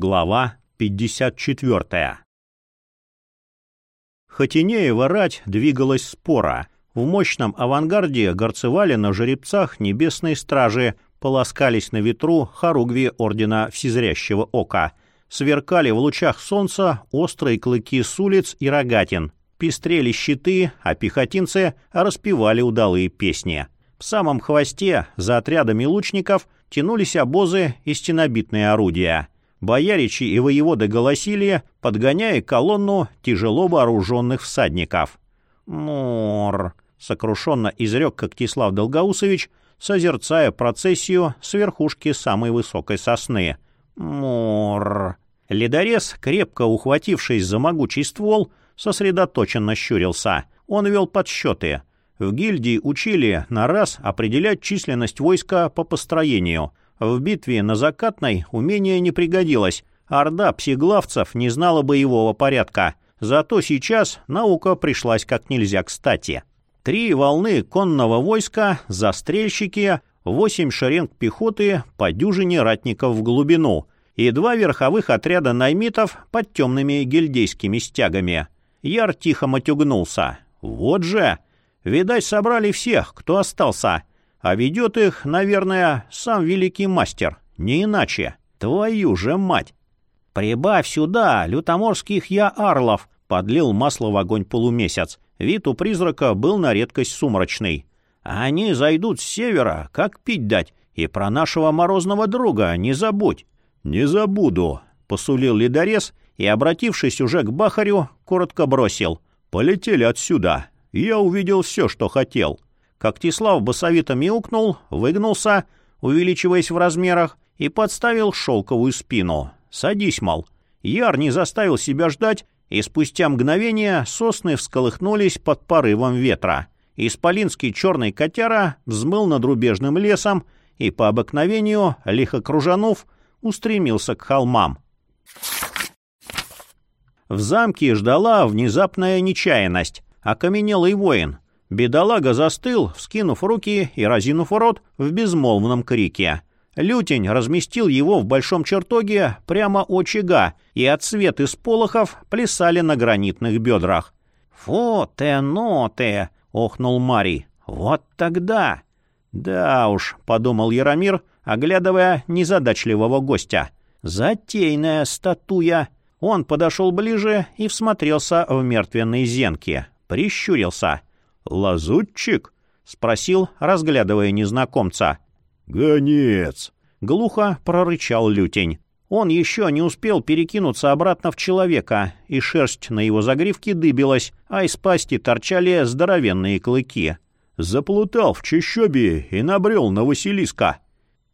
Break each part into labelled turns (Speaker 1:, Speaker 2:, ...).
Speaker 1: Глава 54. Хотинеева рать двигалась спора. В мощном авангарде горцевали на жеребцах небесные стражи, полоскались на ветру хоругви ордена Всезрящего Ока. Сверкали в лучах солнца острые клыки с улиц и рогатин. Пестрели щиты, а пехотинцы распевали удалые песни. В самом хвосте, за отрядами лучников, тянулись обозы и стенобитные орудия — бояричи и воеводы голосили, подгоняя колонну тяжело вооруженных всадников. «Мор!» — сокрушенно изрек Когтислав Долгоусович, созерцая процессию с верхушки самой высокой сосны. «Мор!» Ледорез, крепко ухватившись за могучий ствол, сосредоточенно щурился. Он вел подсчеты. В гильдии учили на раз определять численность войска по построению — в битве на Закатной умение не пригодилось. Орда псиглавцев не знала боевого порядка. Зато сейчас наука пришлась как нельзя кстати. Три волны конного войска, застрельщики, восемь шеренг пехоты по дюжине ратников в глубину и два верховых отряда наймитов под темными гильдейскими стягами. Яр тихо матюгнулся. «Вот же! Видать, собрали всех, кто остался. А ведет их, наверное, сам великий мастер, не иначе. Твою же мать! «Прибавь сюда, лютоморских я арлов!» — подлил масло в огонь полумесяц. Вид у призрака был на редкость сумрачный. «Они зайдут с севера, как пить дать, и про нашего морозного друга не забудь». «Не забуду», — посулил ледорез и, обратившись уже к Бахарю, коротко бросил. «Полетели отсюда. Я увидел все, что хотел». Когтислав басовито мяукнул, выгнулся, увеличиваясь в размерах, и подставил шелковую спину. «Садись, мол». Яр не заставил себя ждать, и спустя мгновение сосны всколыхнулись под порывом ветра. Исполинский черный котяра взмыл над рубежным лесом и, по обыкновению, лихо кружанув, устремился к холмам. В замке ждала внезапная нечаянность. Окаменелый воин, Бедолага застыл, вскинув руки и разинув рот в безмолвном крике. Лютень разместил его в большом чертоге прямо у очага, и от свет из полохов плясали на гранитных бедрах. «Фу ты, ну ты!» — охнул Марий. «Вот тогда!» «Да уж», — подумал Яромир, оглядывая незадачливого гостя. «Затейная статуя!» Он подошел ближе и всмотрелся в мертвенные зенки. Прищурился — «Лазутчик?» — спросил, разглядывая незнакомца.
Speaker 2: «Гонец!»
Speaker 1: — глухо прорычал лютень. Он еще не успел перекинуться обратно в человека, и шерсть на его загривке дыбилась, а из пасти торчали здоровенные клыки.
Speaker 2: Заплутал в чащобе и набрел на Василиска.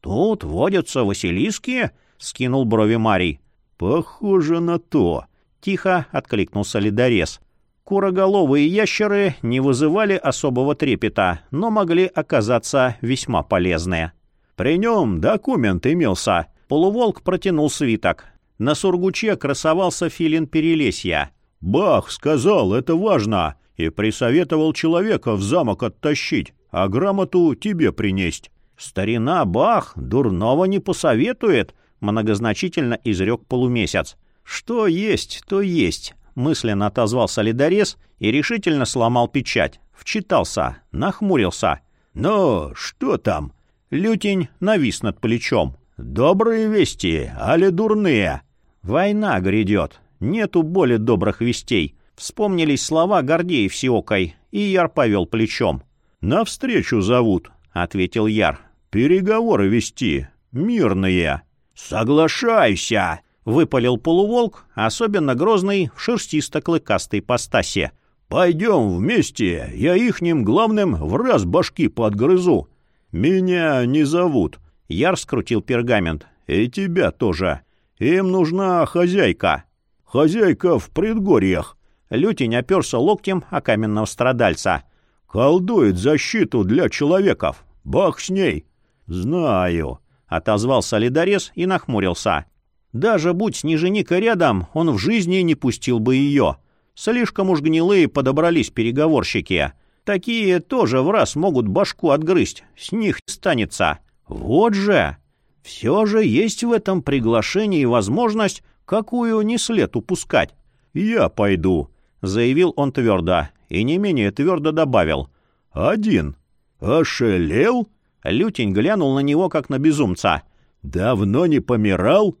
Speaker 1: «Тут водятся Василиски?» — скинул брови Марий.
Speaker 2: «Похоже на то», —
Speaker 1: тихо откликнулся ледорез. Куроголовые ящеры не вызывали особого трепета, но могли оказаться весьма полезные. При нем документ имелся. Полуволк протянул свиток. На сургуче красовался филин Перелесья.
Speaker 2: «Бах сказал, это важно, и присоветовал человека в замок оттащить, а грамоту тебе принесть».
Speaker 1: «Старина Бах дурного не посоветует», — многозначительно изрек полумесяц. «Что есть, то есть мысленно отозвался ледорез и решительно сломал печать. Вчитался, нахмурился.
Speaker 2: «Ну, что там?»
Speaker 1: Лютень навис над плечом.
Speaker 2: «Добрые вести, али дурные?»
Speaker 1: «Война грядет. Нету более добрых вестей». Вспомнились слова Гордея Всеокой, и Яр повел плечом.
Speaker 2: «Навстречу зовут», — ответил Яр. «Переговоры вести. Мирные».
Speaker 1: «Соглашайся!» — выпалил полуволк, особенно грозный в шерстисто-клыкастой постасе.
Speaker 2: «Пойдем вместе, я ихним главным в раз башки подгрызу. Меня не зовут».
Speaker 1: Яр скрутил пергамент.
Speaker 2: «И тебя тоже. Им нужна хозяйка. Хозяйка в предгорьях».
Speaker 1: Лютень оперся локтем о каменного страдальца.
Speaker 2: «Колдует защиту для человеков. Бах с ней!» «Знаю», — отозвался ледорез и нахмурился.
Speaker 1: Даже будь снеженика рядом, он в жизни не пустил бы ее. Слишком уж гнилые подобрались переговорщики. Такие тоже в раз могут башку отгрызть, с них станется. Вот же! Все же есть в этом приглашении возможность, какую не след упускать.
Speaker 2: «Я пойду», — заявил он твердо, и не менее твердо добавил. «Один». «Ошелел?»
Speaker 1: Лютень глянул на него, как на безумца.
Speaker 2: «Давно не помирал?»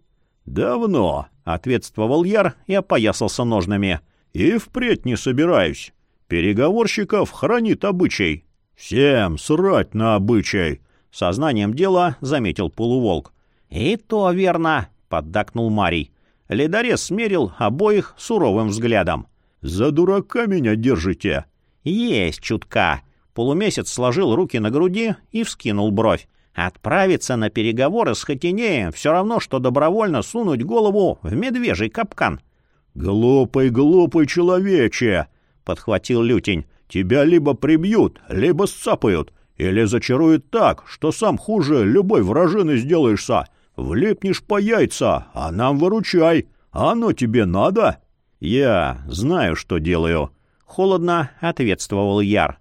Speaker 1: «Давно», — ответствовал Яр и опоясался ножными.
Speaker 2: «И впредь не собираюсь. Переговорщиков хранит обычай. Всем срать на обычай», — сознанием дела заметил полуволк.
Speaker 1: «И то верно», — поддакнул Марий. Ледорез смерил обоих суровым взглядом.
Speaker 2: «За дурака меня держите!»
Speaker 1: «Есть чутка!» Полумесяц сложил руки на груди и вскинул бровь. «Отправиться на переговоры с Хотинеем все равно, что добровольно сунуть голову в медвежий капкан».
Speaker 2: «Глупый, глупый человече!» — подхватил Лютень. «Тебя либо прибьют, либо сцапают, или зачаруют так, что сам хуже любой вражины сделаешься. Влипнешь по яйца, а нам выручай. Оно тебе надо?»
Speaker 1: «Я знаю, что делаю», — холодно ответствовал Яр.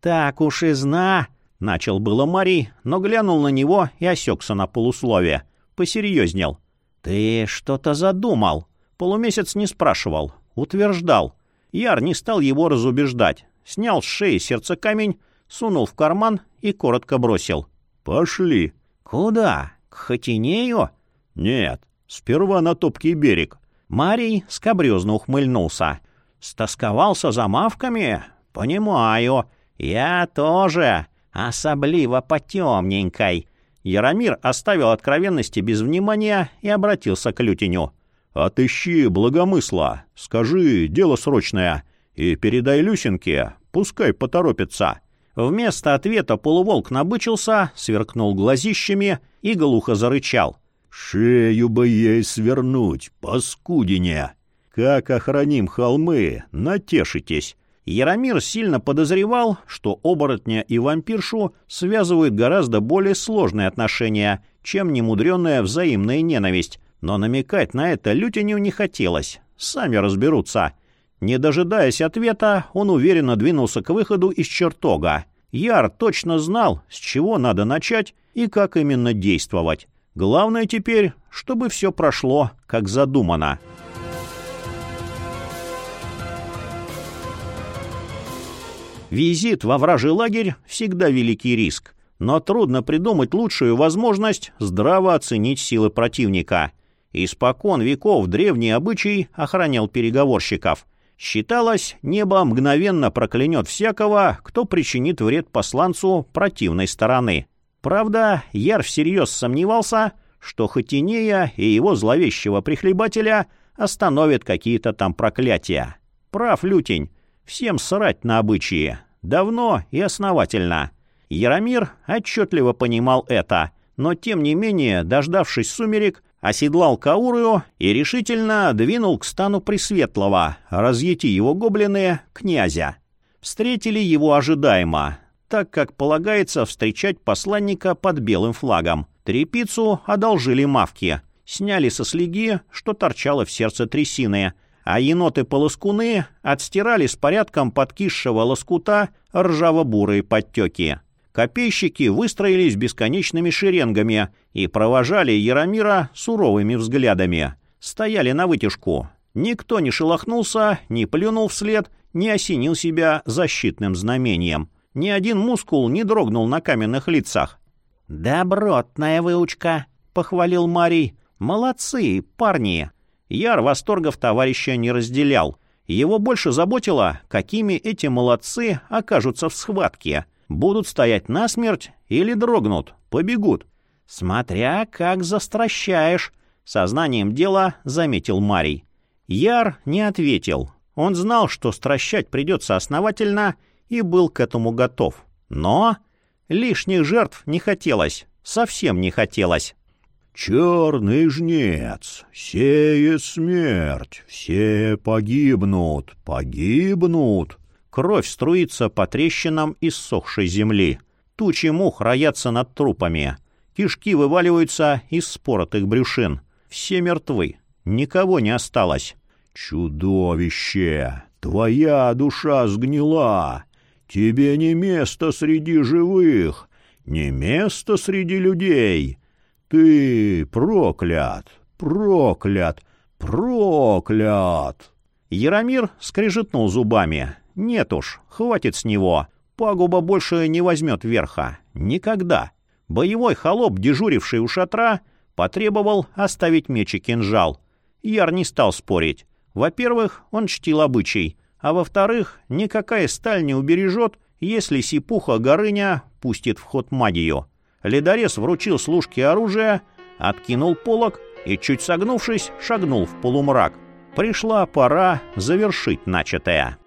Speaker 1: «Так уж и зна», — начал было Марий, но глянул на него и осекся на полусловие. Посерьезнел. «Ты что-то задумал?» Полумесяц не спрашивал, утверждал. Яр не стал его разубеждать. Снял с шеи сердце камень, сунул в карман и коротко бросил.
Speaker 2: «Пошли».
Speaker 1: «Куда?» К Хотинею?
Speaker 2: Нет, сперва на топкий берег.
Speaker 1: Марий скобрезно ухмыльнулся. Стосковался за мавками? Понимаю. Я тоже. Особливо по темненькой. Яромир оставил откровенности без внимания и обратился к Лютеню.
Speaker 2: «Отыщи благомысла, скажи, дело срочное, и передай Люсеньке, пускай поторопится».
Speaker 1: Вместо ответа полуволк набычился, сверкнул глазищами и глухо зарычал.
Speaker 2: «Шею бы ей свернуть, паскудине! Как охраним холмы, натешитесь!»
Speaker 1: Яромир сильно подозревал, что оборотня и вампиршу связывают гораздо более сложные отношения, чем немудренная взаимная ненависть, но намекать на это Лютиню не хотелось. Сами разберутся. Не дожидаясь ответа, он уверенно двинулся к выходу из чертога. Яр точно знал, с чего надо начать и как именно действовать. Главное теперь, чтобы все прошло, как задумано. Визит во вражий лагерь всегда великий риск, но трудно придумать лучшую возможность здраво оценить силы противника. Испокон веков древний обычай охранял переговорщиков – Считалось, небо мгновенно проклянет всякого, кто причинит вред посланцу противной стороны. Правда, Яр всерьез сомневался, что Хатинея и его зловещего прихлебателя остановят какие-то там проклятия. Прав Лютень, всем срать на обычаи. Давно и основательно. Яромир отчетливо понимал это, но тем не менее, дождавшись сумерек, оседлал Каурую и решительно двинул к стану Пресветлого, разъяти его гоблины, князя. Встретили его ожидаемо, так как полагается встречать посланника под белым флагом. Трепицу одолжили мавки, сняли со слеги, что торчало в сердце трясины, а еноты-полоскуны отстирали с порядком подкисшего лоскута ржаво-бурые подтеки. Копейщики выстроились бесконечными шеренгами и провожали Яромира суровыми взглядами. Стояли на вытяжку. Никто не шелохнулся, не плюнул вслед, не осенил себя защитным знамением. Ни один мускул не дрогнул на каменных лицах. «Добротная выучка», — похвалил Марий. «Молодцы, парни!» Яр восторгов товарища не разделял. Его больше заботило, какими эти молодцы окажутся в схватке — Будут стоять насмерть или дрогнут, побегут. Смотря как застращаешь, сознанием дела заметил Марий. Яр не ответил. Он знал, что стращать придется основательно и был к этому готов. Но лишних жертв не хотелось, совсем не хотелось.
Speaker 2: «Черный жнец, сеет смерть, все погибнут, погибнут»,
Speaker 1: Кровь струится по трещинам иссохшей земли. Тучи мух роятся над трупами. Кишки вываливаются из споротых брюшин. Все мертвы. Никого не осталось.
Speaker 2: «Чудовище! Твоя душа сгнила! Тебе не место среди живых, не место среди людей! Ты проклят, проклят, проклят!»
Speaker 1: Яромир скрежетнул зубами. «Нет уж, хватит с него. Пагуба больше не возьмет верха. Никогда». Боевой холоп, дежуривший у шатра, потребовал оставить меч и кинжал. Яр не стал спорить. Во-первых, он чтил обычай, а во-вторых, никакая сталь не убережет, если сипуха Горыня пустит в ход магию. Ледорез вручил служке оружие, откинул полог и, чуть согнувшись, шагнул в полумрак. Пришла пора завершить начатое.